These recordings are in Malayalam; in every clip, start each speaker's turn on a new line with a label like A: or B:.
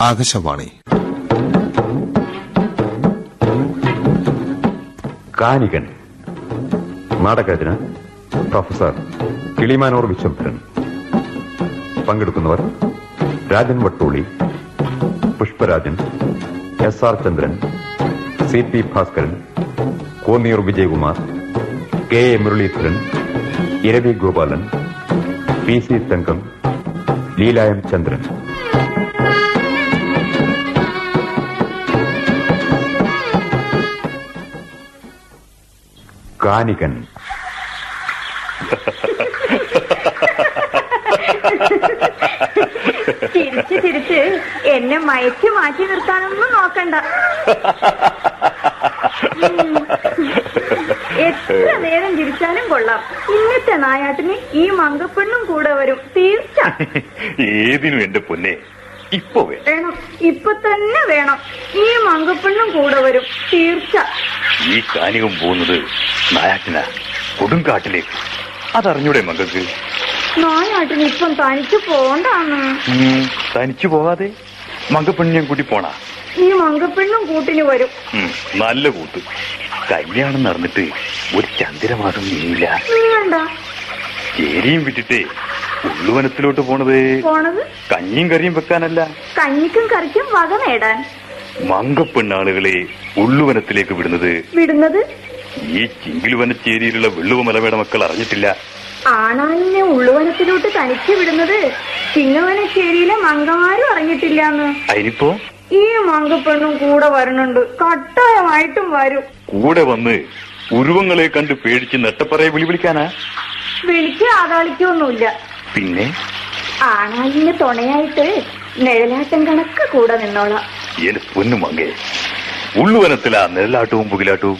A: ആകാശവാണി.
B: കാനികൻ. നാടകരചന പ്രൊഫസർ കിളിമാനൂർ വിശ്വംഭരൻ. പങ്കെടുക്കുന്നവർ Rajan Vattooli Pushparajan S R Chandran C P Bhaskaran Konniyoor Vijayakumar K A Muraleedharan Iravi Gopalan P C Thankam Leelayam Chandran. കാനികൻ
C: ചിരിച്ച് ചിരിച്ച് എന്നെ മയക്കി മാറ്റി നിർത്താനൊന്നും നോക്കണ്ട. എത്ര നേരം ചിരിച്ചാലും കൊള്ളാം. ഇന്നത്തെ നായാട്ടിന് ഈ മങ്കപ്പെണ്ണും കൂടെ വരും. തീർച്ച
D: ഏതിനും എന്റെ പൊന്നെ? ഇപ്പൊ
C: വേണം. ഇപ്പൊ തന്നെ വേണം. ഈ മങ്കപ്പെണ്ണും കൂടെ വരും. തീർച്ച.
D: ഈ കാനികം പോകുന്നത് നായാട്ടിന. കൊടുങ്കാട്ടിലേക്ക്. അതറിഞ്ഞൂടെ മകൾക്ക്
C: നായാട്ടിന് ഇപ്പം തനിച്ചു പോണ്ടാന്ന്.
D: തനിച്ചു പോകാതെ മങ്കപ്പെണ്ണിനെ കൂട്ടി പോണാ?
C: ഈ മങ്കപ്പെണ്ണും കൂട്ടിന് വരും.
D: നല്ല കൂട്ട്. കല്യാണം നടന്നിട്ട് ഒരു ചന്ദ്രമാസം നീങ്ങില്ല ചേരിയും വിട്ടിട്ടേ ഉള്ളുവനത്തിലോട്ട് പോണത്.
C: പോണത്?
D: കഞ്ഞിയും കറിയും വെക്കാനല്ല.
C: കഞ്ഞിക്കും കറിക്കും വക നേടാൻ.
D: മങ്കപ്പെണ്ണാളുകളെ ഉള്ളുവനത്തിലേക്ക് വിടുന്നത്.
C: വിടുന്നത്?
D: ഈ ചിങ്കിലുവനച്ചേരിയിലുള്ള വെള്ളുവമലവയുടെ മക്കൾ അറിഞ്ഞിട്ടില്ല.
C: ആണാനിനെ ഉള്ളുവനത്തിലോട്ട് തനിച്ച് വിടുന്നത് ചിങ്ങവനശ്ശേരിയിലെ മങ്കമാരും അറിഞ്ഞിട്ടില്ലാന്ന്.
D: അതിനിപ്പോ?
C: ഈ മങ്കപ്പെണ്ണും കൂടെ വരണുണ്ട് കട്ടായമായിട്ടും വരും.
D: കൂടെ വന്ന് ഉരുവങ്ങളെ കണ്ട് പേടിച്ച് നെട്ടപ്പറയെ വിളി വിളിക്കാനാ?
C: വിളിച്ച് ആകാളിക്കൊന്നുമില്ല
D: പിന്നെ?
C: ആണാലിന് തുണയായിട്ട് നിഴലാട്ടം കണക്ക് കൂടെ നിന്നോളാം.
D: എന്റെ പൊന്നു മങ്കേ ഉള്ളുവനത്തിലാ നിഴലാട്ടവും പുകിലാട്ടവും?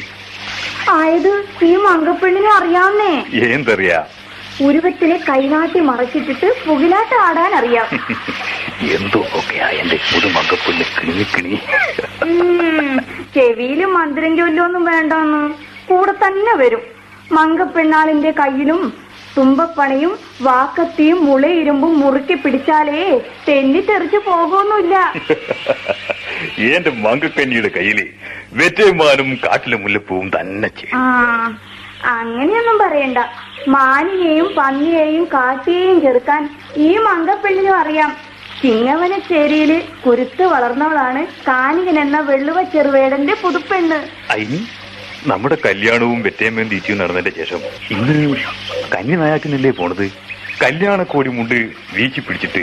C: ആയത് ഈ മങ്കപ്പെണ്ണിനെ അറിയാവുന്നേ.
D: എന്തറിയാ
C: ഉരുവത്തിലെ കൈനാട്ടി മറച്ചിട്ടിട്ട് പുകിലാട്ടം ആടാൻ അറിയാം.
D: എന്തോ ഒക്കെയാ എന്റെ കിണി കിണി?
C: ഉം, ചെവിയിൽ മന്ത്രം ചൊല്ലൊന്നും വേണ്ടെന്ന്. കൂടെ തന്നെ വരും. മങ്കപ്പെണ്ണാളിന്റെ കയ്യിലും തുമ്പപ്പണയും വാക്കത്തിയും മുളയിരുമ്പും മുറുക്കി പിടിച്ചാലേ തെന്നിത്തെറിച്ചു പോകുമൊന്നുമില്ല.
D: എന്റെ മങ്കക്കന്നിയുടെ കയ്യിൽ വെറ്റേമാനും കാട്ടിലെ മുല്ലപ്പൂവും തന്നെ ചെയ്യും
C: അങ്ങനെയൊന്നും പറയണ്ട. മാനിനെയും പന്നിയെയും കാട്ടിയെയും ചെറുക്കാൻ ഈ മങ്കപ്പെണ്ണിനും അറിയാം. ചിങ്ങവനച്ചേരിയിൽ കുരുത്ത് വളർന്നവളാണ് കാനികൻ എന്ന വെള്ളുവ ചെറുവേടന്റെ പുതുപ്പെണ്ണ്.
D: നമ്മുടെ കല്യാണവും വെറ്റേമ്മയും തീറ്റിയും നടന്നതിന്റെ ശേഷം ഇന്ന് കന്നി നായാട്ടിനല്ലേ പോണത്? കല്യാണക്കോടി മുണ്ട് വീച്ചു പിടിച്ചിട്ട്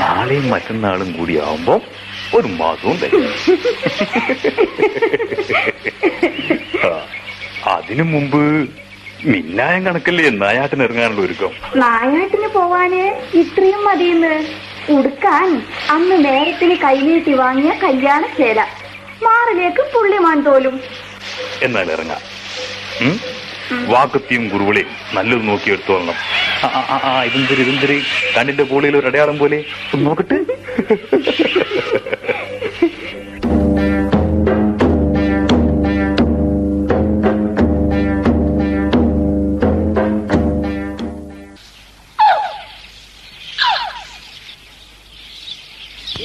D: നാളെയും മറ്റന്നാളും കൂടി ആവുമ്പോ ഒരു മാസവും തരും അതിനു മുമ്പ് മിന്നായം കണക്കല്ലേ നായാട്ടിന് ഇറങ്ങാനുള്ള ഒരുക്കം.
C: നായാട്ടിന് പോവാന് ഇത്രയും മതിയെന്ന് ഉടുക്കാൻ അന്ന് നേരത്തിന് കൈനീട്ടി വാങ്ങിയ കല്യാണ ചേല. മാറിലേക്ക് പുള്ളിമാൻ തോലും.
D: എന്നാൽ ഇറങ്ങാം? വാക്കത്തിയും കുറുവളയും നല്ലത് നോക്കി എടുത്തോളണം ആ, ആ, ആ, ആ, ഇതെന്തൊരു ഇതെന്തൊരു കണ്ണിന്റെ പോളിയിൽ ഒരു അടയാളം പോലെ. ഒന്ന് നോക്കട്ടെ.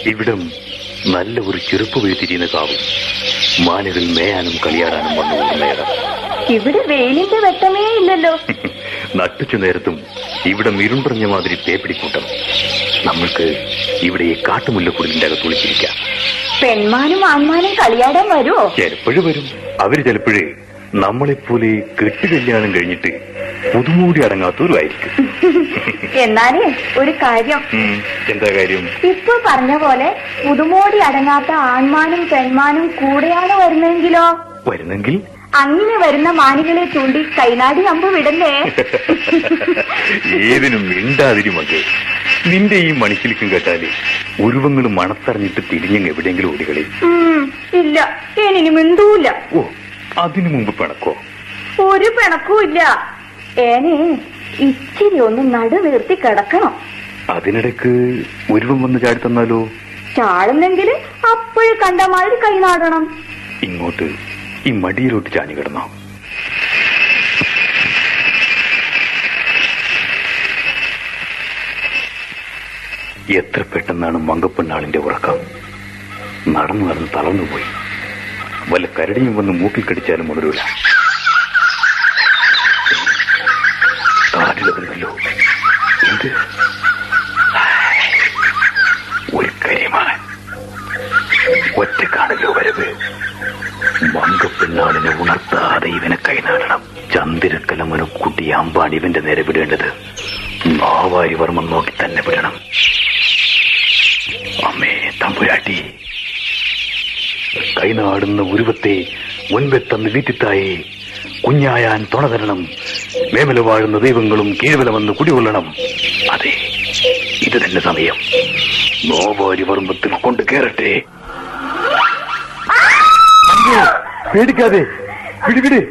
D: ഇവിടം നല്ല ഒരു ചെറുപ്പ് വീട്ടിരിക്കുന്ന കാവും മാനുകൾ മേയാനും കളിയാടാനും വന്നു നേരം
C: ഇവിടെ വെയിലിന്റെ വെട്ടമേ ഇല്ലല്ലോ.
D: നട്ടുച്ച നേരത്തും ഇവിടെ മിരുണ്ടറിഞ്ഞ മാതിരി തേപ്പിടിക്കൂട്ടം നമ്മൾക്ക് ഇവിടെ ഈ കാട്ടുമുല്ലക്കുടലിന്റെ അകത്ത് ഒളിച്ചിരിക്കാം.
C: പെൺമാനും ആൺമാനും കളിയാടാൻ വരുമോ
D: ചിലപ്പോഴും വരും. അവർ ചിലപ്പോഴേ നമ്മളെപ്പോലെ കെട്ടുകല്യാണം കഴിഞ്ഞിട്ട് പുതുമൂടി അടങ്ങാത്തവരുമായിരിക്കും
C: എന്നാലേ ഒരു കാര്യം.
D: എന്താ കാര്യം?
C: ഇപ്പൊ പറഞ്ഞ പോലെ പുതുമോടി അടങ്ങാത്ത ആൺമാനും പെൺമാനും കൂടെയാണ് വരുന്നെങ്കിലോ?
D: വരുന്നെങ്കിൽ?
C: അങ്ങനെ വരുന്ന മാനികളെ ചൂണ്ടി കൈനാടി അമ്പ് വിടല്ലേ?
D: ഏതിനും മിണ്ടാതിരുമൊക്കെ നിന്റെ ഈ മണിക്കിലിക്കും കേട്ടാൽ ഉരുവങ്ങൾ മണത്തറിഞ്ഞിട്ട് തിരിഞ്ഞങ്ങ് എവിടെയെങ്കിലും ഓടികളി
C: ഇല്ല ഇനി മിണ്ടൂല.
D: ഓ അതിനു മുമ്പ് പിണക്കോ?
C: ഒരു പിണക്കും ഇല്ല. ഏനെ ഇച്ചിരി ഒന്ന് നടുവീർത്തി കിടക്കണം.
D: അതിനിടക്ക് ഉരുവം വന്ന് ചാടി തന്നാലോ?
C: ചാടുന്നെങ്കിൽ അപ്പോഴും കണ്ട മാതിരി കൈ നാടണം.
D: ഇങ്ങോട്ട് ഈ മടിയിലോട്ട് ചാഞ്ഞു കിടന്നോ. എത്ര പെട്ടെന്നാണ് മങ്കപ്പെണ്ണാളിന്റെ ഉറക്കം. നടന്നു നടന്ന് തളർന്നുപോയി. വല്ല കരടിയും വന്ന് മൂക്കിൽ കടിച്ചാലും ഉണരൂല ഒറ്റക്കാണല്ലോ വരവ്. മങ്കപ്പെണ്ണാളിനെ ഉണർത്താതെ ഇവനെ കൈനാടണം. ചന്ദ്രക്കലമനു കുട്ടി അമ്പാണ് ഇവന്റെ നേരെ വിടേണ്ടത്. മാവാരി വർമ്മം നോക്കി തന്നെ വിടണം. അമ്മേ തമ്പുരാട്ടി. കൈനാടുന്ന ഉരുവത്തെ മുൻപെത്തന്ന് വീറ്റിത്തായി. കുഞ്ഞായാൻ തുണ തരണം. മേമല വാഴുന്ന ദൈവങ്ങളും കീഴ്വലമെന്ന് കുടികൊള്ളണം. അതെ ഇത് തന്നെ സമയം. നോവാരി വർമ്മത്തിൽ കൊണ്ട് കേറട്ടെ. പേടിക്കാതെ. വിടു വിട്.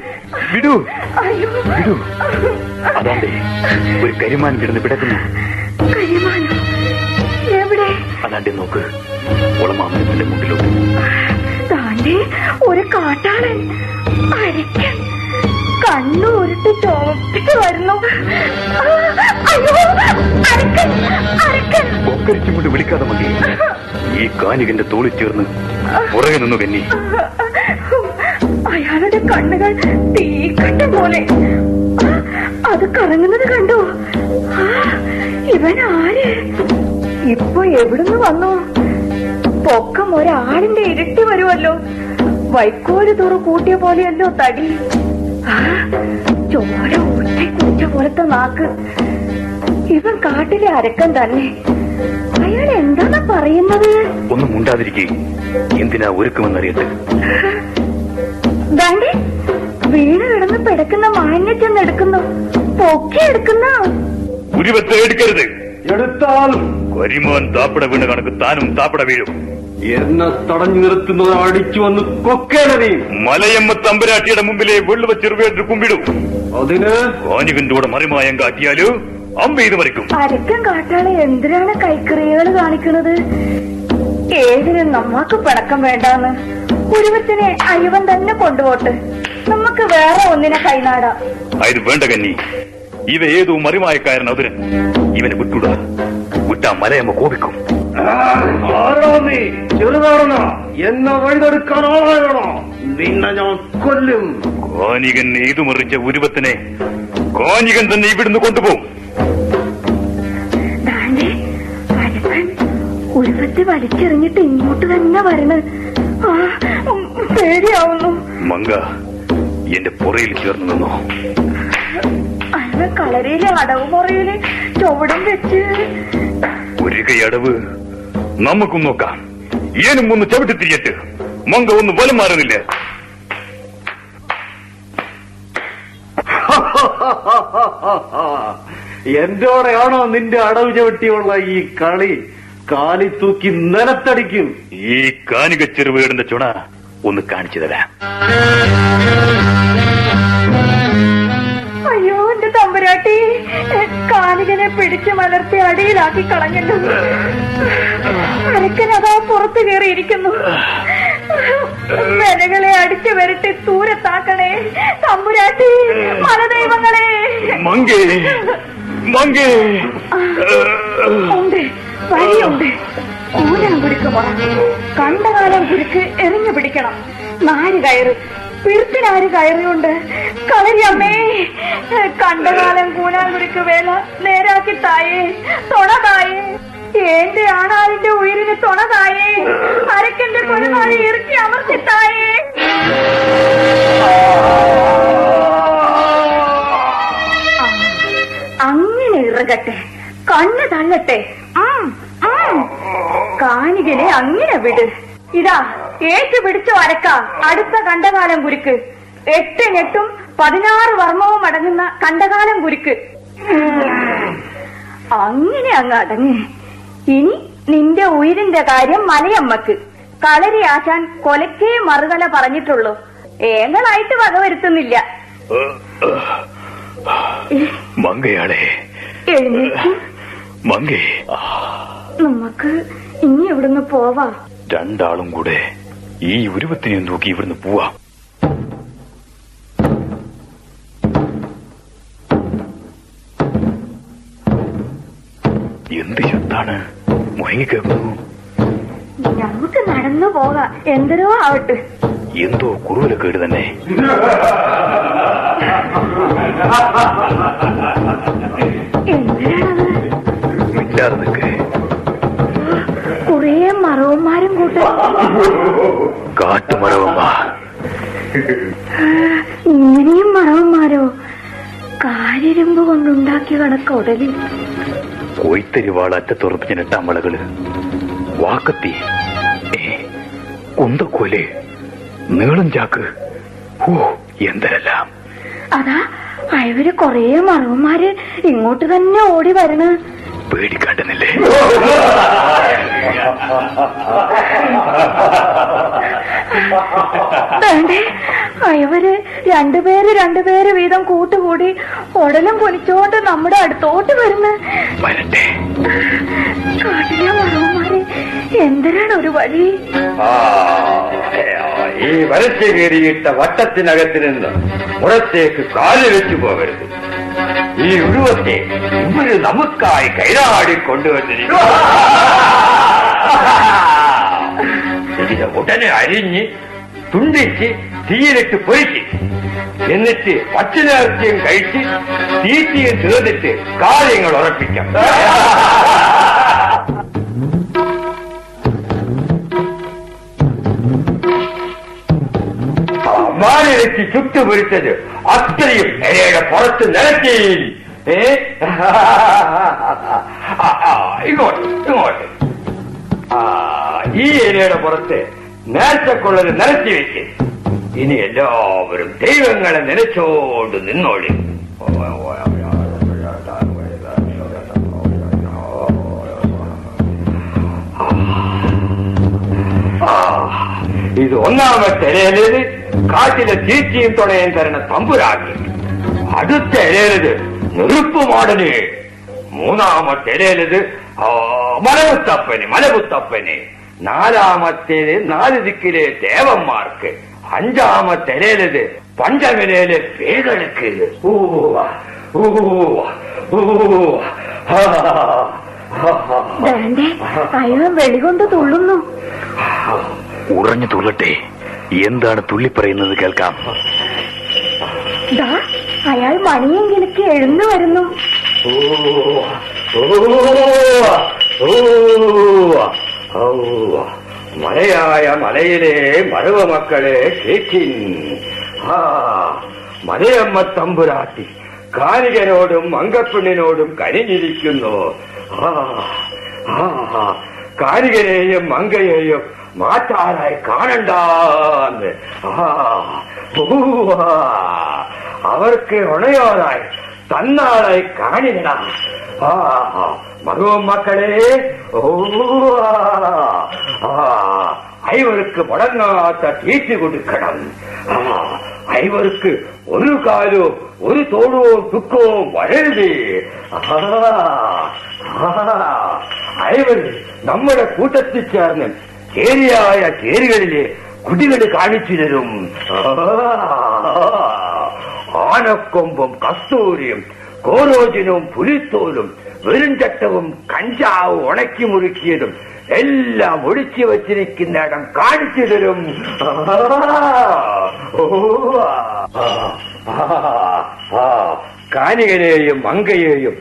C: അയ്യോ.
D: വിടൂ. അതാണ്ടേ ഒരു കരിമാൻ കിടന്ന് പിടക്കുന്നു അതാണ്ട് നോക്ക്. ഒളമാമനത്തിന്റെ മുട്ടിലോട്ട്
C: താണ്ടേ ഒരു കാട്ടാളൻ അരക്കൻ കണ്ണു ഉരുട്ട് വരുന്നു.
D: കൊക്കരിച്ചും കൊണ്ട് വിളിക്കാതെ മതി. ഈ കാനികന്റെ തോളിൽ ചേർന്ന് പുറകെ നിന്നു കന്നി.
C: അയാളുടെ കണ്ണുകൾ തീക്കട്ട പോലെ. അത് കറങ്ങുന്നത് കണ്ടോ? ഇവൻ ആര്? ഇപ്പൊ എവിടുന്ന് വന്നു? പൊക്കം ഒരാളിന്റെ ഇരട്ടി വരുമല്ലോ വൈക്കോൽ തുറ കൂട്ടിയ പോലെയല്ലോ തടി. ചോര ഊറ്റി കുറ്റ പോലത്തെ നാക്ക്. ഇവൻ കാട്ടിലെ അരക്കൻ തന്നെ. അയാൾ എന്താണ് പറയുന്നത്?
D: ഒന്നും ഉണ്ടാതിരിക്കേ എന്തിനാ ഒരുക്കുമെന്നറിയട്ടെ
C: വീണ് കിടന്ന് പിടക്കുന്ന മാലിന്യം ചെന്ന് എടുക്കുന്നു. പൊക്കി എടുക്കുന്ന
D: ഉരുവത്തെ എടുക്കരുത്.
A: എടുത്താലും
D: കരിമോൻ താപ്പട വീണ് കണക്ക് താനും താപ്പട വീഴും.
A: എന്നെ തടഞ്ഞു നിർത്തുന്നത് അടിച്ചു വന്ന് കൊക്കേനറിയും
D: മലയമ്മ തമ്പുരാട്ടിയുടെ മുമ്പിലെ വെള്ളുവ ചെറുവേറ്റ് കുമ്പിടും.
A: അതിന്?
D: കാനികന്റെ കൂടെ മറിമായം കാട്ടിയാലോ അമ്പെയ്ത് ഇത് മറിക്കും
C: അരക്കം കാട്ടാളെ എന്തിനാണ് കൈക്കറികൾ കാണിക്കുന്നത്? ഏതിനും നമ്മക്ക് പടക്കം വേണ്ടാന്ന്. ഉരുവത്തിനെ അയവൻ തന്നെ കൊണ്ടുപോട്ട്. നമുക്ക് വേറെ ഒന്നിനെ കൈനാടാം.
D: അത് വേണ്ട കന്നി. ഇവ ഏതോ മറിമായക്കാരൻ അതിരൻ ഇവനെ വിട്ടുടാ വിട്ടാ മലയമ്മ കോപിക്കും.
A: നീ ചെറുതാണെന്ന. എന്നെ വഴിതെടുക്കാൻ ആളാകണോ. നിന്നെ ഞാൻ കൊല്ലും.
D: കാനികൻ ഏതു മറിച്ച ഉരുവത്തിനെ കാനികൻ തന്നെ ഇവിടുന്ന് കൊണ്ടുപോകും.
C: ഉരുവത്തെ വലിച്ചെറിഞ്ഞിട്ട് ഇങ്ങോട്ട് തന്നെ വരണ് ആ പേടിയാവുന്നു.
D: മങ്ക എന്റെ പുറയിൽ ചേർന്ന് നിന്നോ?
C: കളരിയിലെ അടവ് മുറയിൽ ചുവടും വെച്ച്.
D: ഒരു കൈയടവ് നമുക്കും നോക്കാം. ഏനും ഒന്ന് ചവിട്ടി തിരിയട്ട്. മങ്ക ഒന്ന് വലം മാറുന്നില്ല?
A: എന്റോടെയാണോ നിന്റെ അടവ് ചവിട്ടിയുള്ള ഈ കളി? കാലി തൂക്കി നിലത്തടിക്കും
D: ഈ കാനിക ചെറുവേടിന്റെ ചുണ ഒന്ന് കാണിച്ചു തരാം.
C: അയ്യോ എന്റെ തമ്പുരാട്ടി കാനികനെ പിടിച്ചു മലർത്തി അടിയിലാക്കി കളഞ്ഞല്ലോ. അരക്കനതാ അതാ പുറത്തു കയറിയിരിക്കുന്നു. വിലകളെ അടിച്ചു വരട്ടി ദൂരത്താക്കണേ തമ്പുരാട്ടി മലദൈവങ്ങളെ.
D: മങ്കേ മങ്കേ.
C: ഉണ്ട് വഴിയുണ്ട്. കൂനം കുരുക്ക് മുറ കണ്ടകാലം കുരുക്ക് എറിഞ്ഞു പിടിക്കണം. നാര് കയറ്. പിറുത്തിനാര് കയറിയുണ്ട്. കളരിയമ്മേ കണ്ടകാലം കൂനാൻ കുരുക്ക് വേല നേരാക്കി തായേ തൊണതായേ എന്റെ ആണാലിന്റെ ഉയരിന് തൊണതായേ അരക്കന്റെ കൊലനാളി ഇറുക്കി അമർത്തി തായേ. ആ, അങ്ങനെ ഇറകട്ടെ കണ്ണ് തള്ളട്ടെ. ആ ഉം. കാനികനെ അങ്ങനെ വിട്. ഇതാ ഏറ്റു പിടിച്ച അരക്ക അടുത്ത കണ്ടകാലം കുരുക്ക്. എട്ട് ഞെട്ടും പതിനാറ് വർമ്മവും അടങ്ങുന്ന കണ്ടകാലം കുരുക്ക്. അങ്ങനെ അങ്ങ് അടങ്ങ്. ഇനി നിന്റെ ഉയിരിന്റെ കാര്യം മലയമ്മക്ക്. കളരി ആശാൻ കൊലക്കേ മറുകല പറഞ്ഞിട്ടുള്ളൂ. ഏങ്ങളായിട്ട് വകവരുത്തുന്നില്ല
D: മങ്കയാളെ
C: നമുക്ക് ഇനി ഇവിടുന്ന് പോവാ?
D: രണ്ടാളും കൂടെ ഈ ഉരുവത്തിനെ നോക്കി ഇവിടുന്ന് പോവാ. എന്ത് ശബ്ദാണ്? മുഴങ്ങിക്കേക്കുന്നു
C: നമുക്ക് നടന്നു പോകാം എന്തരോ ആവട്ടെ.
D: എന്തോ കുറുവലക്കേട് തന്നെ.
C: എന്തിനാണത്?
D: മിണ്ടാതെ
C: മറവന്മാരും കൂട്ട
D: കാട്ടുമറവമ്മ
C: ഇങ്ങനെയും മറവന്മാരോ? കാലിരുമ്പ് കൊണ്ടുണ്ടാക്കിയ കണക്ക് ഉടലിൽ
D: കോയ്ത്തരിവാൾ അറ്റത്തുറപ്പിച്ച നെട്ടാമ്പളകൾ വാക്കത്തി. കുന്തക്കോൽ. നീളം ചാക്ക്. ഓ എന്തരെല്ലാം.
C: അതാ അയവര് കൊറേ മറവന്മാര് ഇങ്ങോട്ട് തന്നെ ഓടി വരണ
D: പേടിക്കാണ്ടെന്നില്ലേ?
C: അയവര് രണ്ടുപേര് രണ്ടുപേര് വീതം കൂട്ടുകൂടി ഉടലും പൊനിച്ചോണ്ട് നമ്മുടെ അടുത്തോട്ട് വരുന്ന.
D: വരട്ടെ.
C: കാട്ടിലെ എന്തിനാണ് ഒരു വഴി?
E: ആ, ഈ വരച്ചു കയറിയിട്ട വട്ടത്തിനകത്ത് നിന്ന് പുറത്തേക്ക് കാൽ വെച്ചു പോകരുത്. ഈ ഉരുവത്തെ ഇവർ നമുക്കായി കൈരാടി കൊണ്ടുവന്നിരിക്കും ഇതിനെ ഉടനെ അരിഞ്ഞ് തുണ്ടിച്ച് തീയിലിട്ട് പൊരിച്ച് എന്നിട്ട് പച്ചനേർച്ചയും കഴിച്ച് തീറ്റിയും തീർന്നിട്ട് കാര്യങ്ങൾ ഉറപ്പിക്കാം. വെച്ച് ചുട്ടുപൊരിച്ചത് അത്രയും ഇലയുടെ പുറത്ത് നിരത്തി. ഏ? ഇങ്ങോട്ട് ഇങ്ങോട്ട്. ഈ ഇലയുടെ പുറത്ത് നേർച്ചക്കുള്ളത് നിരത്തി വെച്ച് ഇനി എല്ലാവരും ദൈവങ്ങളെ നിലച്ചോണ്ട് നിന്നോളി. ഇത് ഒന്നാമത്തെ ഇലയിലേത് കാട്ടിലെ തീറ്റിയും തുണയും തരണ തമ്പുരാക്കി അടുത്ത ഇലയിലത് നെറുപ്പ് മോഡൽ മൂന്നാമത്തെ ഇലയിലത് ആ, മലമുത്തപ്പന് മലമുത്തപ്പന് നാലാമത്തേത് നാല് ദിക്കിലെ ദേവന്മാർക്ക് അഞ്ചാമത്തെ ഇലയിലത് പഞ്ചമിലയിലെ പേകൾക്ക് ഓ ഓ ഓ ആ, ആ, ആ.
C: വേണ്ടേ അയവൻ വെളികൊണ്ട് തുള്ളുന്നു.
D: ഉറഞ്ഞു തുള്ളട്ടെ. എന്താണ് തുള്ളി പറയുന്നത്
C: കേൾക്കാം. അയാൾ മണിയും കിലുക്കി എഴുന്നു വരുന്നു.
E: മലയായ മലയിലെ മരവ മക്കളെ കേക്കിൻ ആ മലയമ്മ തമ്പുരാട്ടി കാലികനോടും മങ്കപ്പെണ്ണിനോടും കനിഞ്ഞിരിക്കുന്നു. ആ ആ കാനികനെയും മങ്കയെയും മാറ്റാനായി കാണണ്ടാന്ന് ആ ഉവ്വ. അവർക്ക് ഉണയോനായി തന്നാളായി കാണികട ആ മകവും മക്കളെ ഓ ആ ഐവർക്ക് മുടങ്ങാത്ത തീറ്റി കൊടുക്കണം ആ ഐവർക്ക് ഐവർ നമ്മുടെ കൂട്ടത്തിൽ ചേർന്ന് ചേരിയായ ചേരികളിലെ കുടികൾ കാണിച്ചു തരും. ആനക്കൊമ്പും കസ്തൂരിയും കോരോജിനും പുലിത്തോലും വെറുംചട്ടവും കഞ്ചാവും ഉണക്കി മുറുക്കിയതും എല്ലാം ഒഴിച്ചു വച്ചിരിക്കുന്ന ഇടം കാണിച്ചു തരും. കാനികനെയും മങ്കയെയും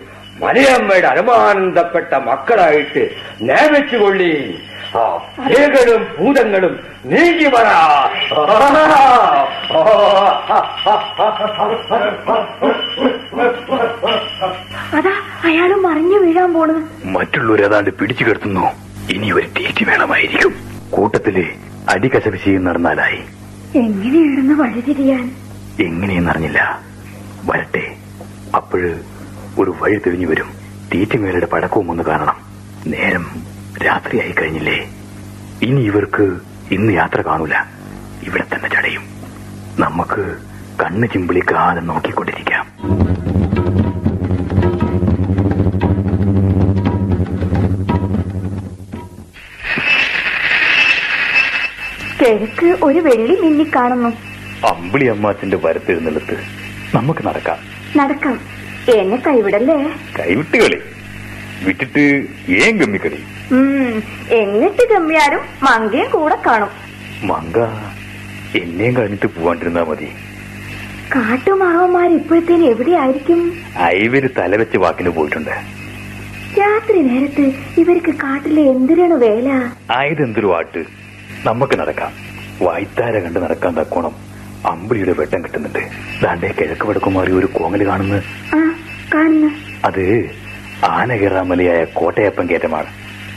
E: മലയമ്മയുടെ അനുമാനന്ദപ്പെട്ട മക്കളായിട്ട് നിയമിച്ചുകൊള്ളി ആ പ്രേകളും ഭൂതങ്ങളും നീങ്ങി വര.
C: അതാ അയാൾ മറിഞ്ഞു വീഴാൻ
D: പോണത്. മറ്റുള്ളവരേതാണ്ട് പിടിച്ചു കിടത്തുന്നു. ഇനി ഒരു തീറ്റി വേണമായിരിക്കും. കൂട്ടത്തിൽ അടികശപ് ചെയ്യും നടന്നാലായി.
C: എങ്ങനെയാണെന്ന് വഴിതിരിയാൻ?
D: എങ്ങനെയെന്നറിഞ്ഞില്ല. വരട്ടെ. അപ്പോഴ് ഒരു വഴി തെളിഞ്ഞു വരും. തീറ്റമേലയുടെ പടക്കവും ഒന്ന് കാണണം. നേരം രാത്രിയായി കഴിഞ്ഞില്ലേ? ഇനി ഇവർക്ക് ഇന്ന് യാത്ര കാണൂല. ഇവിടെ തന്നെ ചടയും. നമുക്ക് കണ്ണ് ചിമ്പിളിക്കാതെ നോക്കിക്കൊണ്ടിരിക്കാം.
C: കിഴക്ക് ഒരു വെള്ളി മിന്നി കാണുന്നു
D: അമ്പിളി അമ്മാച്ചന്റെ വരത്തിരുന്നിടത്ത് നമുക്ക് നടക്കാം.
C: നടക്കാം. എന്നെ കൈവിടല്ലേ?
D: കൈവിട്ട് കളി. വിട്ടിട്ട് ഏൻ ഗമ്മി
C: കളി. എന്നിട്ട് ഗമ്മിയാരും മങ്കയും കൂടെ കാണും.
D: മങ്ക എന്നെയും കഴിഞ്ഞിട്ട് പോവാണ്ടിരുന്നാ മതി.
C: കാട്ടുമാവന്മാർ ഇപ്പോഴത്തേന് എവിടെയായിരിക്കും?
D: ഐവര് തലവെച്ച് വാക്കിന് പോയിട്ടുണ്ട്.
C: രാത്രി നേരത്ത് ഇവർക്ക് കാട്ടിലെ എന്തിനാണ് വേല?
D: ആയതെന്തൊരു വാട്ട് നമുക്ക് നടക്കാം. വായ്ത്താര കണ്ട് നടക്കാൻ തക്കോണം. അമ്പിളിയുടെ വെട്ടം കിട്ടുന്നുണ്ട്. ദാണ്ടെ കിഴക്ക് വടക്കുമാറി ഒരു കോങ്ങൽ കാണുന്നു. അത് ആന കയറാമലയായ കോട്ടയപ്പൻ കയറ്റമാണ്.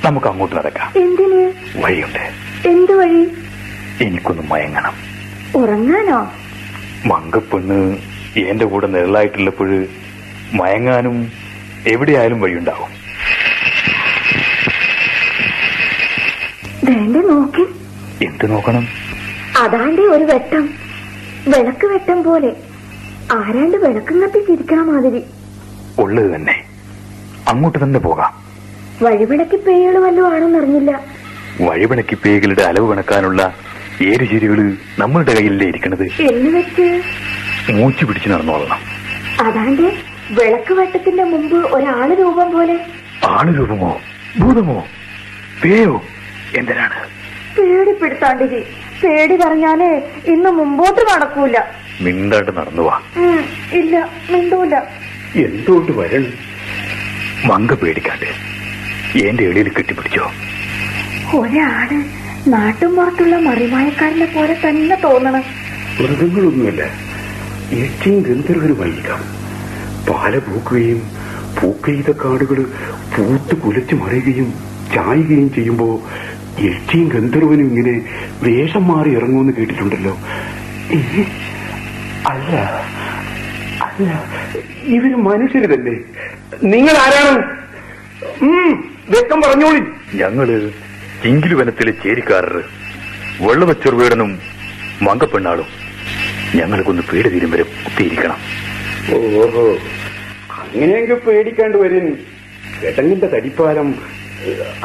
D: നമുക്ക് അങ്ങോട്ട് നടക്കാം.
C: എന്തിന്?
D: വഴിയുണ്ട്.
C: എന്ത് വഴി?
D: എനിക്കൊന്ന് മയങ്ങണം.
C: ഉറങ്ങാനോ?
D: മങ്കപ്പെണ്ണ് എന്റെ കൂടെ നിഴലായിട്ടുള്ളപ്പോഴ് മയങ്ങാനും എവിടെയായാലും വഴിയുണ്ടാവും.
C: നോക്കി.
D: എന്ത് നോക്കണം?
C: അതാണ്ട് ഒരു വെട്ടം. വിളക്ക് വെട്ടം പോലെ. ആരാണ്ട് വിളക്കും കത്തിച്ചിരിക്കണ മാതിരി.
D: ഉള്ളത് തന്നെ. അങ്ങോട്ട് തന്നെ പോകാം.
C: വഴിവിളക്കി പേയുകൾ വല്ലതും ആണെന്നറിഞ്ഞില്ല
D: വഴിപിണക്കി പേകളുടെ അലവ് കണക്കാനുള്ള ഏരുചെരികൾ നമ്മളുടെ കയ്യിലേ ഇരിക്കണത്?
C: എന്ന് വെച്ച്?
D: മൂച്ചു പിടിച്ച് നടന്നോളണം.
C: അതാണ്ട് വിളക്ക് വട്ടത്തിന്റെ മുമ്പ് ഒരാൾ രൂപം പോലെ.
D: ആൾ രൂപമോ? ഭൂതമോ? പേയോ? എന്തിനാണ്
C: പേടിപ്പെടുത്താണ്ടിരി. പേടി പറഞ്ഞാലേ ഇന്ന് മുമ്പോട്ട് നടക്കൂല.
D: മിണ്ടാണ്ട് നടന്നു വാ.
C: ഇല്ല മിണ്ടൂല.
D: എന്തുകൊണ്ട് വരണം മങ്ക പേടിക്കാണ്ട്. എന്റെ എളിയിൽ കെട്ടിപ്പിടിച്ചോ?
C: ഒരാൾ നാട്ടും പുറത്തുള്ള മറിമായക്കാരനെ പോലെ തന്നെ തോന്നണം.
F: മൃഗങ്ങളൊന്നുമില്ല ഏറ്റവും ഗന്ധർവരുമായിരിക്കാം പാല പൂക്കുകയും പൂക്കെയ്ത കാടുകൾ പൂത്ത് കുലച്ചു മറിയുകയും ചായുകയും ചെയ്യുമ്പോ ഏറ്റവും ഗന്ധർവനും ഇങ്ങനെ വേഷം മാറി ഇറങ്ങുമെന്ന് കേട്ടിട്ടുണ്ടല്ലോ? അല്ല അല്ല ഇവർ മനുഷ്യര് തന്നെ നിങ്ങൾ ആരാണ്? വ്യക്തം പറഞ്ഞോളി.
D: ഞങ്ങൾ ചിങ്കിലുവനത്തിലെ ചേരിക്കാരർ വെള്ളവച്ചെറുവേടനും മങ്കപ്പെണ്ണാളും ഞങ്ങൾക്കൊന്ന് പേടി തീരും വരെ ഒത്തിയിരിക്കണം
F: ഓഹോ അങ്ങനെയെങ്കിൽ പേടിക്കാണ്ട് വരും കിടങ്ങിന്റെ തടിപ്പാലം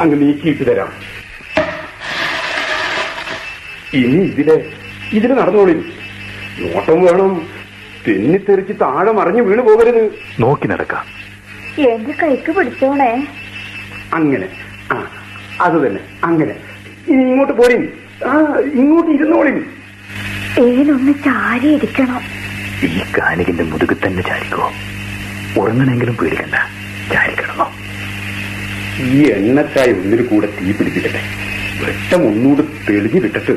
F: അങ്ങ് നീക്കിയിട്ട് തരാം. ഇനി ഇതിലെ ഇതിന് നടന്നോളി നോട്ടം വേണം. തെന്നിത്തെറിച്ച് താഴെ മറിഞ്ഞു വീണു പോകരുത്.
D: നോക്കി നടക്കാം.
C: എന്റെ കൈക്ക് പിടിച്ചോണേ?
F: അങ്ങനെ. ആ അത് തന്നെ. അങ്ങനെ. ഇനി ഇങ്ങോട്ട് പോരി ആ ഇങ്ങോട്ട് ഇരുന്നോളി
C: ഏനൊന്ന് ചാരി ഇരിക്കണം
D: ഈ കാനികന്റെ മുതുകിൽ തന്നെ ചാരിക്കോ. ഉറങ്ങണമെങ്കിലും പേടിക്കണ്ട. ചാരിക്കണമോ?
F: ഈ എണ്ണക്കായ ഒന്നിനു കൂടെ തീ പിടിപ്പിക്കട്ടെ. വെട്ടം ഒന്നുകൂടെ തെളിഞ്ഞു വിട്ടത്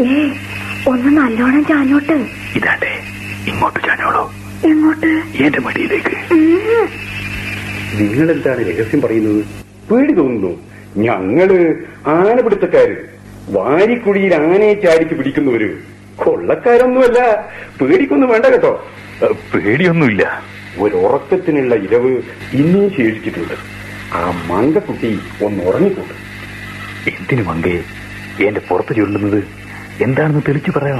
C: ഏ ഒന്ന് നല്ലോണം ചാഞ്ഞോട്ട്.
D: ഇതാട്ടെ ഇങ്ങോട്ട് ചാഞ്ഞോളൂ.
C: എങ്ങോട്ട്?
D: എന്റെ മടിയിലേക്ക്.
F: നിങ്ങൾ എന്താണ് രഹസ്യം പറയുന്നത്? പേടി തോന്നുന്നു. ഞങ്ങൾ ആനപിടുത്തക്കാര്. വാരിക്കുഴിയിൽ ആനയെ ചാടിച്ച് പിടിക്കുന്നവര്. കൊള്ളക്കാരൊന്നുമല്ല. പേടിക്കൊന്നും വേണ്ട കേട്ടോ.
D: പേടിയൊന്നുമില്ല പേടിയൊന്നുമില്ല.
F: ഒരുറക്കത്തിനുള്ള ഇരവ് ഇന്നും ശേഷിച്ചിട്ടുണ്ട്. ആ മങ്കക്കുട്ടി ഒന്ന് ഉറങ്ങിക്കൊണ്ട്
D: എന്തിനു മങ്കേ? എന്റെ പുറത്ത് ചുരുളുന്നത് എന്താണെന്ന് തെളിച്ചു പറയോ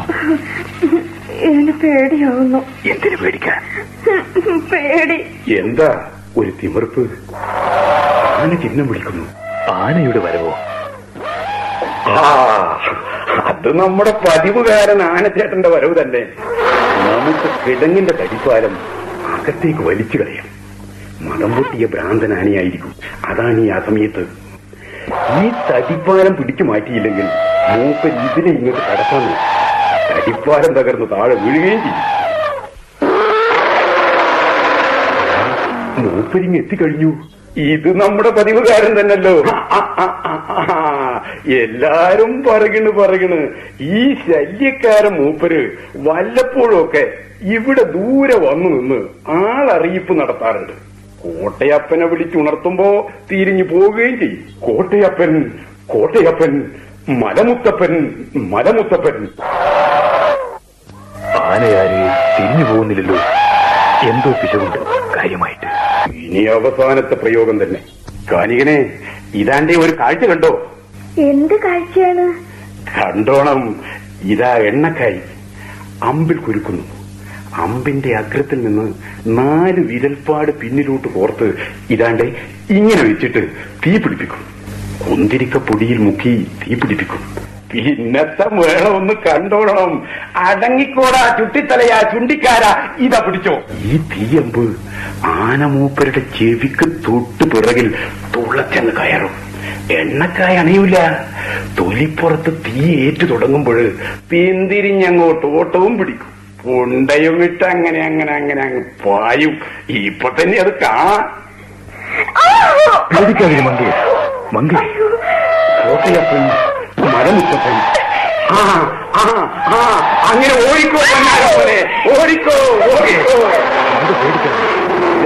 C: ഏന് പേടിയാവുന്നു.
D: എന്തിനു പേടിക്കാൻ?
C: പേടി.
F: എന്താ ഒരു തിമർപ്പ്? ആന ചിഹ്നം വിളിക്കുന്നു.
D: ആനയുടെ വരവോ?
F: ആ അത് നമ്മുടെ പതിവുകാരൻ ആനച്ചേട്ടന്റെ വരവ് തന്നെ. നമുക്ക് കിടങ്ങിന്റെ കടിപ്പാലം അകത്തേക്ക് വലിച്ചു കളയാം. മതം പൊട്ടിയ ഭ്രാന്തൻ ആനയായിരിക്കും അതാണ് ഈ ആ സമയത്ത് ഈ തടിപ്പാലം പിടിച്ചു മാറ്റിയില്ലെങ്കിൽ മൂപ്പൻ ഇതിനെ ഇങ്ങോട്ട് കടക്കാൻ. തടിപ്പാലം തകർന്ന് താഴെ വീഴുകയും ചെയ്യും. മൂപ്പരിങ് എത്തിക്കഴിഞ്ഞു. ഇത് നമ്മുടെ പതിവുകാരൻ തന്നല്ലോ എല്ലാരും പറയണ് പറയണ്. ഈ ശല്യക്കാരൻ മൂപ്പര് വല്ലപ്പോഴും ഒക്കെ ഇവിടെ ദൂരെ വന്നു നിന്ന് ആളറിയിപ്പ് നടത്താറുണ്ട്. കോട്ടയപ്പനെ വിളിച്ചുണർത്തുമ്പോ തിരിഞ്ഞു പോവുകയും ചെയ്യും. കോട്ടയപ്പൻ കോട്ടയപ്പൻ മലമുത്തപ്പൻ മലമുത്തപ്പൻ.
D: ആനയാരെ തിരിഞ്ഞു പോകുന്നില്ലല്ലോ. എന്തോ പിശകുണ്ട്. കാര്യമായിട്ട്.
F: ഇനി അവസാനത്തെ പ്രയോഗം തന്നെ. കാനികനെ ഇതാന്റെ ഒരു കാഴ്ച കണ്ടോ?
C: എന്ത് കാഴ്ചയാണ്?
F: കണ്ടോണം. ഇതാ എണ്ണക്കായി അമ്പിൽ കുരുക്കുന്നു. അമ്പിന്റെ അഗ്രത്തിൽ നിന്ന് നാല് വിരൽപ്പാട് പിന്നിലോട്ട് കോർത്ത് ഇതാണ്ട് ഇങ്ങനെ വെച്ചിട്ട് തീ പിടിപ്പിക്കും. കുന്തിരിക്ക പൊടിയിൽ മുക്കി തീ പിടിപ്പിക്കും. പിന്നത്തെ വേണം ഒന്ന് കണ്ടോളണം. അടങ്ങിക്കോടാ ചുട്ടിത്തലയാ ചുണ്ടിക്കാരാ ഇതാ പിടിച്ചോ. ഈ തീയമ്പ് ആനമൂപ്പരുടെ ചെവിക്ക് തൊട്ട് പിറകിൽ തുള്ളച്ചെന്ന് കയറും. എണ്ണക്കായ അണയൂല. തൊലിപ്പുറത്ത് തീ ഏറ്റു തുടങ്ങുമ്പോൾ പിന്തിരിഞ്ഞങ്ങോട്ട് ഓട്ടവും പിടിക്കും. ഉണ്ടയും ഇട്ട് അങ്ങനെ അങ്ങനെ അങ്ങനെ അങ്ങ് പായും. ഇപ്പൊ തന്നെ അത് കാണാം. പേടിക്കാതിരി മങ്കി. മങ്കേ. കോട്ടയപ്പൻ മരമുത്തപ്പൻ ആ ആ ആ അങ്ങനെ ഓടിക്കോ പോലെ ഓടിക്കോ ഓടിക്കോ.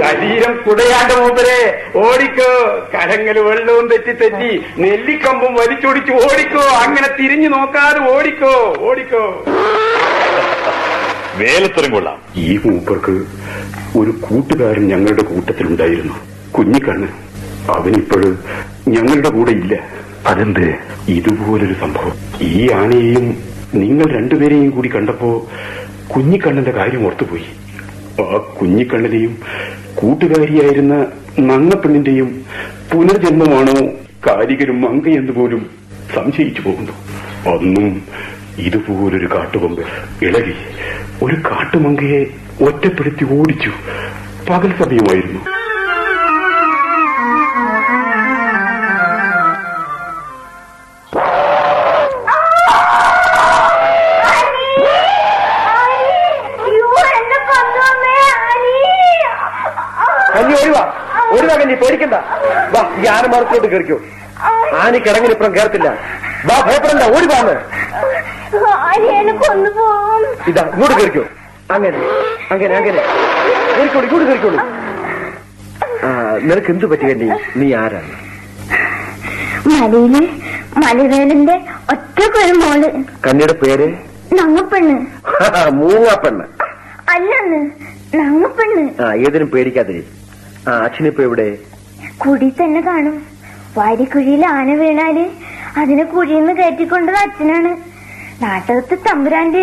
F: ശരീരം കുടയാണ്ട മൂപ്പരെ. ഓടിക്കോ. കരങ്ങൾ വെള്ളവും തെറ്റി തെറ്റി നെല്ലിക്കമ്പും വലിച്ചൊടിച്ച് ഓടിക്കോ. അങ്ങനെ തിരിഞ്ഞു നോക്കാതെ ഓടിക്കോ ഓടിക്കോ.
D: വേലത്തരം കൊള്ളാം.
F: ഈ മൂപ്പർക്ക് ഒരു കൂട്ടുകാരൻ ഞങ്ങളുടെ കൂട്ടത്തിലുണ്ടായിരുന്നു. കുഞ്ഞിക്കണ്ണ് അവനിപ്പോഴ് ഞങ്ങളുടെ കൂടെ ഇല്ല. അതെന്ത്? ഇതുപോലൊരു സംഭവം. ഈ ആനയെയും നിങ്ങൾ രണ്ടുപേരെയും കൂടി കണ്ടപ്പോ കുഞ്ഞിക്കണ്ണന്റെ കാര്യം ഓർത്തുപോയി. ആ കുഞ്ഞിക്കണ്ണനെയും കൂട്ടുകാരിയായിരുന്ന നങ്ങപ്പെണ്ണിന്റെയും പുനർജന്മമാണോ കാരികരും മങ്കയെന്ന് പോലും സംശയിച്ചു പോകുന്നു. അന്നും ഇതുപോലൊരു കാട്ടുകൊമ്പ് ഇളകി. ഒരു കാട്ടുമങ്കയെ ഒറ്റപ്പെടുത്തി ഓടിച്ചു. പകൽ സമയമായിരുന്നു.
G: ഒരു കഞ്ഞി പേടിക്കണ്ട. വാ ഈ ആന മറത്തോട്ട് കയറിക്കോ. ആന കിടങ്ങിനിപ്പുറം കേറത്തില്ല വാ ഭയപ്പെടണ്ട ഓടി വാന്ന്
H: കൊണ്ടുപോകും
G: ഇതാ ഇങ്ങോട്ട് കയറിക്കോ അങ്ങനെ അങ്ങനെ അങ്ങനെ. കയറിക്കോളൂ ഇങ്ങോട്ട് കയറിക്കോളൂ നിനക്ക് എന്ത് പറ്റി കഞ്ഞി നീ ആരാണ്?
H: മലയിലെ മലവേലിന്റെ ഒറ്റക്കൊരു മോൾ.
G: കണ്ണിയുടെ പേര്?
H: നങ്ങപ്പെണ്ണ്.
G: മൂങ്ങാപ്പെണ്ണ്.
H: അല്ലെന്ന് നങ്ങപ്പെണ്ണ്.
G: ആ ഏതിനും പേടിക്കാതെ ആ അച്ഛനിപ്പോ എവിടെ?
H: കുടി തന്നെ കാണും. വാരിക്കുഴിയിൽ ആന വീണാൽ അതിനെ കുഴിന്ന് കയറ്റിക്കൊണ്ടത് അച്ഛനാണ്. നാട്ടകത്ത് തമ്പുരാന്റെ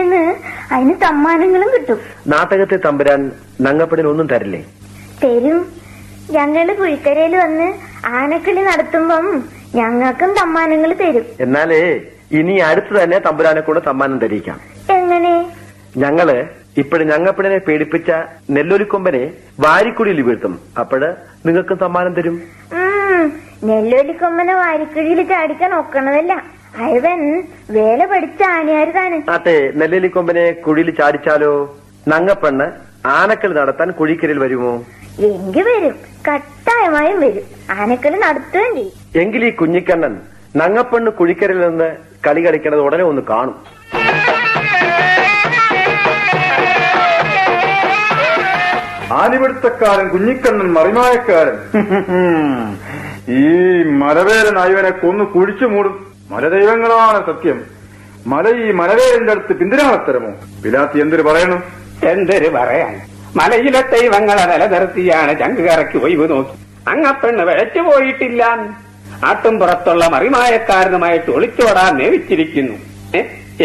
H: അതിന് സമ്മാനങ്ങളും കിട്ടും.
G: നാട്ടകത്തെ തമ്പുരാൻ നങ്ങപ്പടിന് ഒന്നും തരില്ലേ?
H: തരും. ഞങ്ങൾ പുഴിക്കരയിൽ വന്ന് ആനക്കളി നടത്തുമ്പം ഞങ്ങൾക്കും സമ്മാനങ്ങൾ തരും.
G: എന്നാലേ ഇനി അടുത്ത് തന്നെ തമ്പുരാനെ കൂടെ സമ്മാനം തരിക്കാം
H: എങ്ങനെ?
G: ഞങ്ങൾ ഇപ്പോഴും ഞങ്ങപ്പടിനെ പേടിപ്പിച്ച നെല്ലൊലിക്കൊമ്പനെ വാരിക്കുടിയിൽ വീഴ്ത്തും. അപ്പോഴ് നിങ്ങൾക്കും സമ്മാനം തരും.
H: നെല്ലൊലിക്കൊമ്പനെ വാരിക്കുഴിയിൽ ചാടിക്കാൻ നോക്കണതല്ല അയവൻ വേല പഠിച്ച ആനയാരുതാണ്.
G: അതെ നെല്ലൊലിക്കൊമ്പനെ കുഴിയിൽ ചാടിച്ചാലോ? നങ്ങപ്പെണ്ണ് ആനക്കൽ നടത്താൻ കുഴിക്കരിൽ വരുമോ?
H: എങ്കി വരും. കട്ടായമായും വരും. ആനക്കൽ നടത്തുകയും ചെയ്യും
G: എങ്കിൽ ഈ കുഞ്ഞിക്കണ്ണൻ നങ്ങപ്പെണ്ണ് കുഴിക്കരിൽ നിന്ന് കളി കളിക്കണത് ഉടനെ ഒന്ന് കാണും.
A: ആലിപിടുത്തക്കാരൻ കുഞ്ഞിക്കണ്ണൻ മറിമായക്കാരൻ. ഈ മലവേലൻ അയവനെ കൊന്നു കുഴിച്ചു മൂടും. മലദൈവങ്ങളാണ് സത്യം. മല ഈ മലവേലിന്റെ അടുത്ത് പിന്തിരാണത്തരമോ പിലാത്തി എന്തൊരു പറയണു?
F: എന്തൊരു പറയാൻ? മലയിലെ ദൈവങ്ങളെ നിലനിർത്തിയാണ് ചങ്കുകറക്കി ഒഴിവ് നോക്കി. അങ്ങപ്പെണ്ണ് വിഴച്ചു പോയിട്ടില്ല. ആട്ടും പുറത്തുള്ള മറിമായക്കാരനുമായിട്ട് ഒളിച്ചോടാൻ നേവിച്ചിരിക്കുന്നു.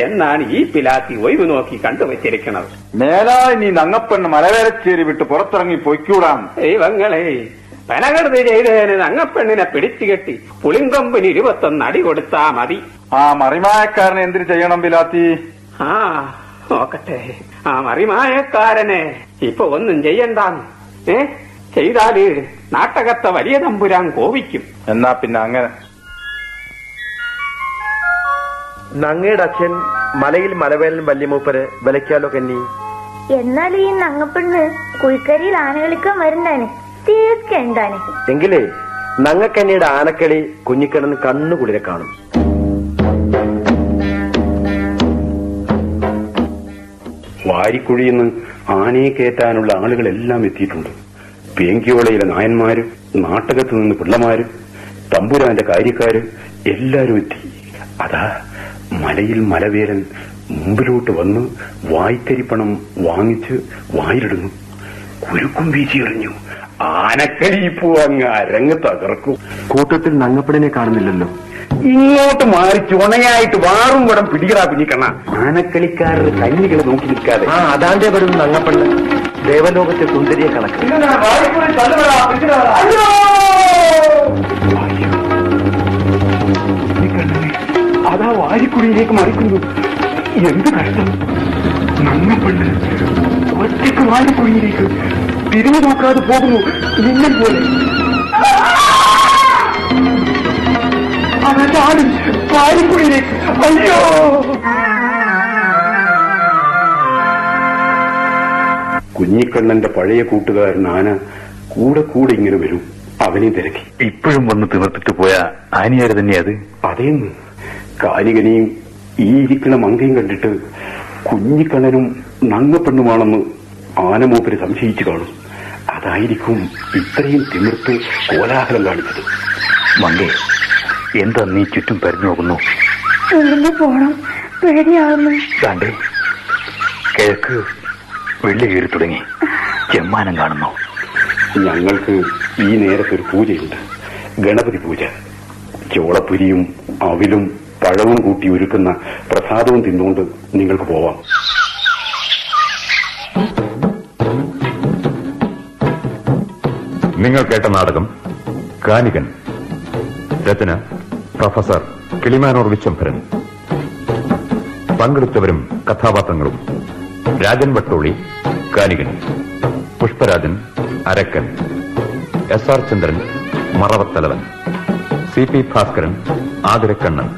F: എന്നാണ് ഈ പിലാത്തി ഒഴിവ് നോക്കി കണ്ടുവച്ചിരിക്കുന്നത്.
A: മേലായി നീ നങ്ങപ്പെണ്ണ് മലവേലച്ചേരി വിട്ട് പുറത്തിറങ്ങി പൊയ്ക്കൂടാം
F: ദൈവങ്ങളെ പനകൃതി ചെയ്തതിന് അങ്ങപ്പെണ്ണിനെ പിടിച്ചുകെട്ടി പുളിങ്കൊമ്പിന് ഇരുപത്തൊന്ന് അടി കൊടുത്താ മതി.
A: ആ മറിമായക്കാരനെ എന്തിനു ചെയ്യണം ബിലാത്തി
F: ആ നോക്കട്ടെ. ആ മറിമായക്കാരനെ ഇപ്പൊ ഒന്നും ചെയ്യണ്ടാന്ന്. ഏ? ചെയ്താൽ നാട്ടകത്തെ വലിയ തമ്പുരാൻ കോപിക്കും.
A: എന്നാ പിന്നെ അങ്ങനെ.
G: നങ്ങയുടെ അച്ഛൻ മലയിൽ മലവേലൻ വല്യമൂപ്പര് വിലക്കാലോ കന്നി?
H: എന്നാൽ ഈ നങ്ങപ്പെണ്ണ് കുഴിക്കരിയിൽ ആന കളിക്കാൻ വരുന്നാന്. തീർച്ചയുണ്ടാന്
G: എങ്കിലേ നങ്ങക്കന്നിയുടെ ആനക്കളി കുഞ്ഞിക്കണ്ണൻ കണ്ണുകുളിരെ കാണും.
F: വാരിക്കുഴിയിൽ ആനയെ കയറ്റാനുള്ള ആളുകളെല്ലാം എത്തിയിട്ടുണ്ട്. പേങ്കിയോളയിലെ നായന്മാരും നാട്ടകത്ത് നിന്ന് പിള്ളമാരും തമ്പുരാന്റെ കാര്യക്കാര് എല്ലാരും എത്തി. അതാ മലയിൽ മലവേലൻ മുമ്പിലോട്ട് വന്ന് വായ്ക്കരിപ്പണം വാങ്ങിച്ച് വായിലിടുന്നു. കുരുക്കും വീശി എറിഞ്ഞു. ആനക്കളി ഇപ്പോ അങ്ങ് അരങ്ങ് തകർക്കും.
G: കൂട്ടത്തിൽ നങ്ങപ്പടിനെ കാണുന്നില്ലല്ലോ.
F: ഇങ്ങോട്ട് മാറി ചുണയായിട്ട് വാറും വടം പിടികളാ പിന്നിക്കണ ആനക്കളിക്കാരുടെ കഞ്ഞികൾ നോക്കി നിൽക്കാതെ.
G: ആ അതാന്റെ വരുന്ന നങ്ങപ്പണ്ണ് ദേവലോകത്തെ സുന്ദരിയെ കണക്ക്.
F: അതാ വാരിക്കുടിയിലേക്ക് വാരിക്കുഴിയിലേക്ക് മറിക്കുന്നു. എന്ത് കഷ്ടം. നങ്ങപ്പള്ളി ഒറ്റയ്ക്ക് വാരിക്കുഴിയിലേക്ക് തിരിഞ്ഞു നോക്കാതെ പോകുന്നു. നിങ്ങൾ പോലെ. അവരുടെ ആടും വാരിക്കുഴിയിലേക്ക് അയ്യോ. കുഞ്ഞിക്കണ്ണന്റെ പഴയ കൂട്ടുകാരൻ ആന കൂടെ കൂടെ ഇങ്ങനെ വരും. അവനെ തിരക്കി.
D: ഇപ്പോഴും വന്ന് തിമർത്തിട്ട് പോയ ആനിയാര് തന്നെയാ അത്?
F: അതേന്ന്. കാലികനെയും ഈ ഇരിക്കുന്ന മങ്കയും കണ്ടിട്ട് കുഞ്ഞിക്കണ്ണനും നങ്ങപ്പെണ്ണുമാണെന്ന് ആനമൂപ്പര് സംശയിച്ചു കാണും. അതായിരിക്കും ഇത്രയും തിമിർത്ത് കോലാഹലം കാണിച്ചത്.
D: മന്ദേ എന്താ നീ ചുറ്റും പരഞ്ഞു നോക്കുന്നു?
C: പോണം. പേടിയാവുന്നു.
D: ദാണ്ടേ കിഴക്ക് വെള്ളി കയറി തുടങ്ങി. ചെമ്മാനം കാണുന്നു.
F: ഞങ്ങൾക്ക് ഈ നേരത്തെ ഒരു പൂജയുണ്ട്. ഗണപതി പൂജ. ചോളപ്പുരിയും അവിലും പഴവും കൂട്ടി ഒരുക്കുന്ന പ്രസാദവും തിന്നുകൊണ്ട് നിങ്ങൾക്ക് പോവാം.
B: നിങ്ങൾ കേട്ട നാടകം കാനികൻ രചന പ്രൊഫസർ കിളിമാനോർ വിശ്വംഭരൻ. പങ്കെടുത്തവരും കഥാപാത്രങ്ങളും രാജൻ വട്ടോളി കാനികൻ പുഷ്പരാജൻ അരക്കൻ എസ് ആർ ചന്ദ്രൻ മറവത്തലവൻ സി പി ഭാസ്കരൻ ആതിരക്കണ്ണൻ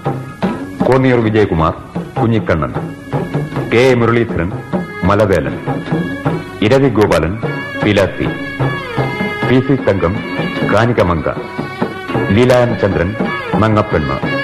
B: കോന്നിയൂർ വിജയകുമാർ കുഞ്ഞിക്കണ്ണൻ കെ എ മുരളീധരൻ മലവേലൻ ഇരവി ഗോപാലൻ പിലാത്തി. പി സി തങ്കം കാനികമങ്ക ലീലായൻ ചന്ദ്രൻ നങ്ങപ്പെണ്ണ്